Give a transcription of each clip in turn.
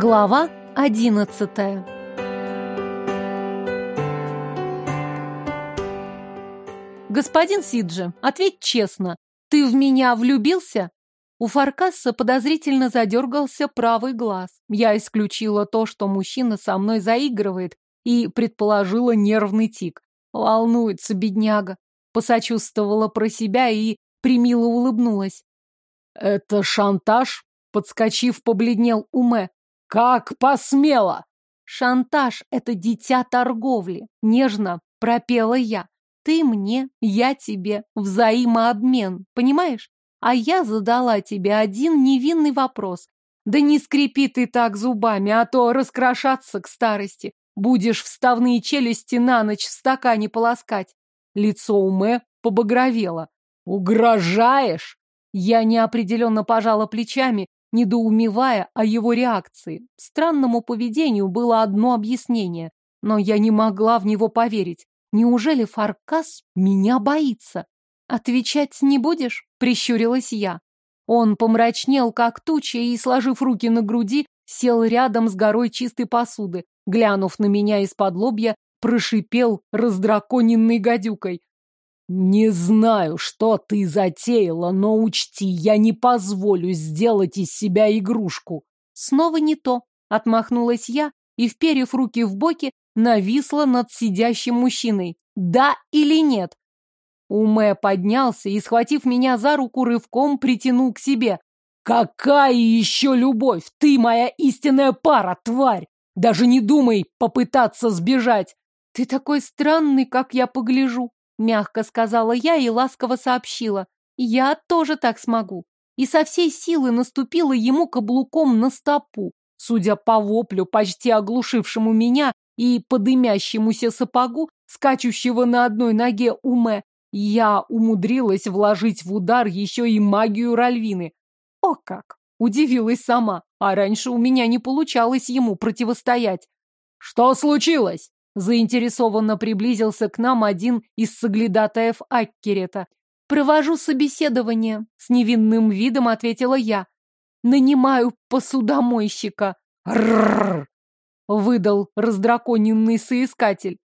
Глава одиннадцатая Господин Сиджи, ответь честно, ты в меня влюбился? У Фаркасса подозрительно задергался правый глаз. Я исключила то, что мужчина со мной заигрывает, и предположила нервный тик. Волнуется бедняга. Посочувствовала про себя и примило улыбнулась. «Это шантаж?» Подскочив, побледнел Уме. «Как посмела!» «Шантаж — это дитя торговли», — нежно пропела я. «Ты мне, я тебе, взаимообмен, понимаешь? А я задала тебе один невинный вопрос. Да не скрипи ты так зубами, а то раскрошаться к старости. Будешь вставные челюсти на ночь в стакане полоскать. Лицо Уме побагровело. «Угрожаешь?» Я неопределенно пожала плечами, недоумевая о его реакции. Странному поведению было одно объяснение, но я не могла в него поверить. Неужели Фаркас меня боится? Отвечать не будешь? Прищурилась я. Он помрачнел, как туча, и, сложив руки на груди, сел рядом с горой чистой посуды. Глянув на меня из-под лобья, прошипел раздраконенной гадюкой. «Не знаю, что ты затеяла, но учти, я не позволю сделать из себя игрушку». «Снова не то», — отмахнулась я и, вперев руки в боки, нависла над сидящим мужчиной. «Да или нет?» Уме поднялся и, схватив меня за руку, рывком притянул к себе. «Какая еще любовь? Ты моя истинная пара, тварь! Даже не думай попытаться сбежать!» «Ты такой странный, как я погляжу!» Мягко сказала я и ласково сообщила. Я тоже так смогу. И со всей силы наступила ему каблуком на стопу. Судя по воплю, почти оглушившему меня и подымящемуся сапогу, скачущего на одной ноге уме, я умудрилась вложить в удар еще и магию Ральвины. О как! Удивилась сама, а раньше у меня не получалось ему противостоять. «Что случилось?» Заинтересованно приблизился к нам один из соглядатаев Аккерета. «Провожу собеседование», — с невинным видом ответила я. «Нанимаю посудомойщика». «Ррррр!» — выдал раздраконенный соискатель.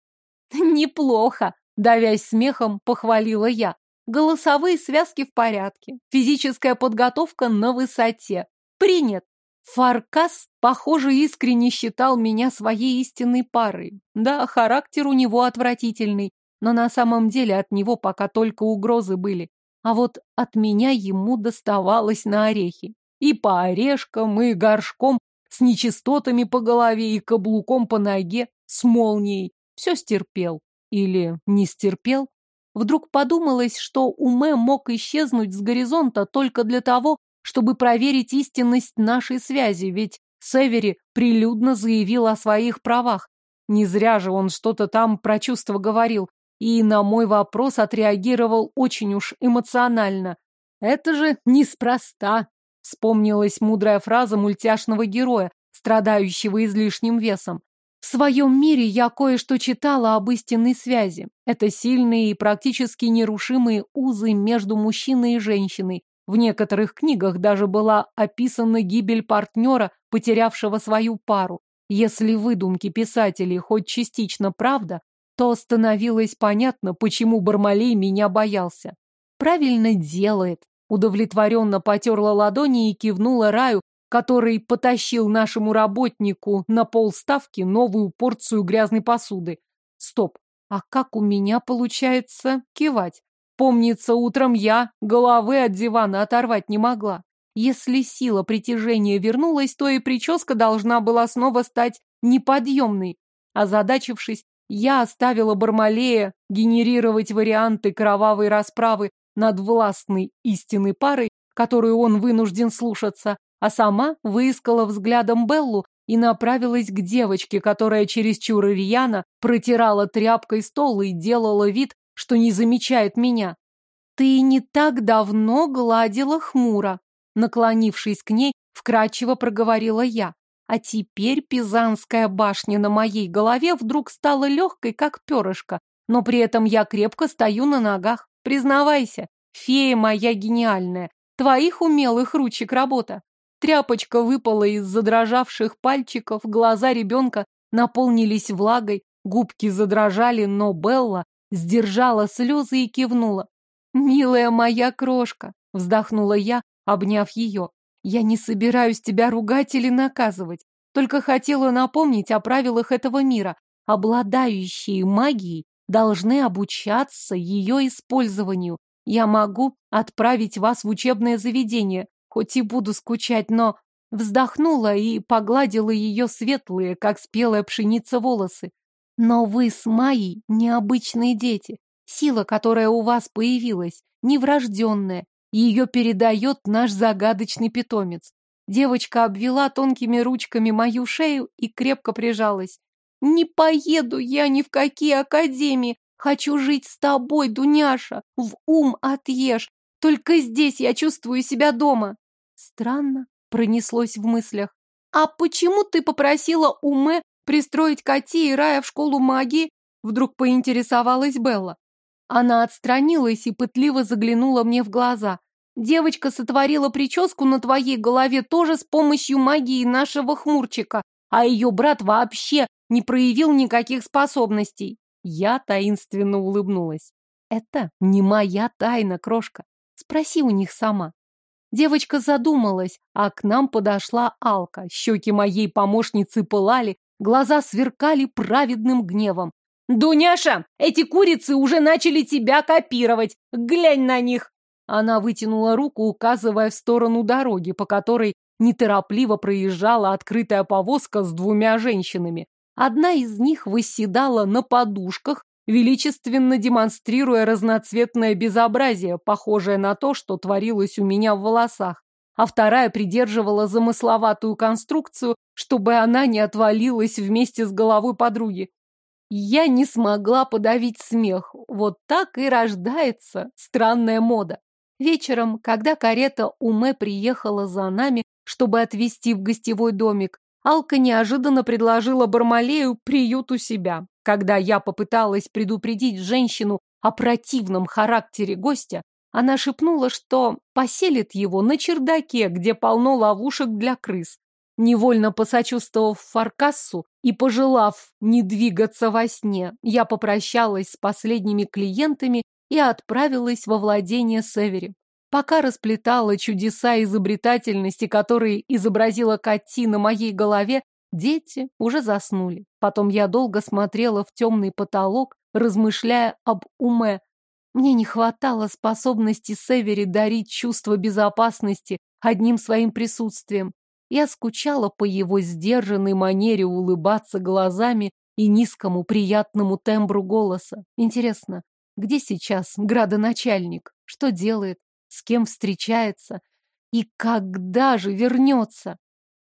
«Неплохо», — давясь смехом, похвалила я. «Голосовые связки в порядке, физическая подготовка на высоте. Принят». Фаркас, похоже, искренне считал меня своей истинной парой. Да, характер у него отвратительный, но на самом деле от него пока только угрозы были. А вот от меня ему доставалось на орехи. И по орешкам, и горшком, с нечистотами по голове и каблуком по ноге, с молнией. Все стерпел. Или не стерпел? Вдруг подумалось, что Уме мог исчезнуть с горизонта только для того, чтобы проверить истинность нашей связи, ведь Севери прилюдно заявил о своих правах. Не зря же он что-то там про чувства говорил, и на мой вопрос отреагировал очень уж эмоционально. Это же неспроста, вспомнилась мудрая фраза мультяшного героя, страдающего излишним весом. В своем мире я кое-что читала об истинной связи. Это сильные и практически нерушимые узы между мужчиной и женщиной, в некоторых книгах даже была описана гибель партнера, потерявшего свою пару. Если выдумки писателей хоть частично правда, то становилось понятно, почему Бармалей меня боялся. Правильно делает. Удовлетворенно потерла ладони и кивнула Раю, который потащил нашему работнику на полставки новую порцию грязной посуды. Стоп, а как у меня получается кивать? Помнится, утром я головы от дивана оторвать не могла. Если сила притяжения вернулась, то и прическа должна была снова стать неподъемной. Озадачившись, я оставила Бармалея генерировать варианты кровавой расправы над властной истинной парой, которую он вынужден слушаться, а сама выискала взглядом Беллу и направилась к девочке, которая чересчур рьяно протирала тряпкой стол и делала вид, что не замечает меня. Ты не так давно гладила хмуро. Наклонившись к ней, вкрадчиво проговорила я. А теперь Пизанская башня на моей голове вдруг стала легкой, как перышко, но при этом я крепко стою на ногах. Признавайся, фея моя гениальная, твоих умелых ручек работа. Тряпочка выпала из задрожавших пальчиков, глаза ребенка наполнились влагой, губки задрожали, но Белла сдержала слезы и кивнула. «Милая моя крошка!» — вздохнула я, обняв ее. «Я не собираюсь тебя ругать или наказывать, только хотела напомнить о правилах этого мира. Обладающие магией должны обучаться ее использованию. Я могу отправить вас в учебное заведение, хоть и буду скучать, но...» Вздохнула и погладила ее светлые, как спелая пшеница, волосы. «Но вы с Майей необычные дети. Сила, которая у вас появилась, неврожденная. Ее передает наш загадочный питомец. Девочка обвела тонкими ручками мою шею и крепко прижалась. «Не поеду я ни в какие академии. Хочу жить с тобой, Дуняша. В ум отъешь. Только здесь я чувствую себя дома». Странно, пронеслось в мыслях. «А почему ты попросила Уме пристроить Кати и Рая в школу магии?» Вдруг поинтересовалась Белла. Она отстранилась и пытливо заглянула мне в глаза. Девочка сотворила прическу на твоей голове тоже с помощью магии нашего хмурчика, а ее брат вообще не проявил никаких способностей. Я таинственно улыбнулась. Это не моя тайна, крошка. Спроси у них сама. Девочка задумалась, а к нам подошла Алка. Щеки моей помощницы пылали, глаза сверкали праведным гневом. «Дуняша, эти курицы уже начали тебя копировать! Глянь на них!» Она вытянула руку, указывая в сторону дороги, по которой неторопливо проезжала открытая повозка с двумя женщинами. Одна из них восседала на подушках, величественно демонстрируя разноцветное безобразие, похожее на то, что творилось у меня в волосах, а вторая придерживала замысловатую конструкцию, чтобы она не отвалилась вместе с головой подруги. Я не смогла подавить смех. Вот так и рождается странная мода. Вечером, когда карета Уме приехала за нами, чтобы отвезти в гостевой домик, Алка неожиданно предложила Бармалею приют у себя. Когда я попыталась предупредить женщину о противном характере гостя, она шепнула, что поселит его на чердаке, где полно ловушек для крыс. Невольно посочувствовав Фаркассу и пожелав не двигаться во сне, я попрощалась с последними клиентами и отправилась во владение Севери. Пока расплетала чудеса изобретательности, которые изобразила Кати на моей голове, дети уже заснули. Потом я долго смотрела в темный потолок, размышляя об уме. Мне не хватало способности Севери дарить чувство безопасности одним своим присутствием. Я скучала по его сдержанной манере улыбаться глазами и низкому приятному тембру голоса. Интересно, где сейчас градоначальник? Что делает? С кем встречается? И когда же вернется?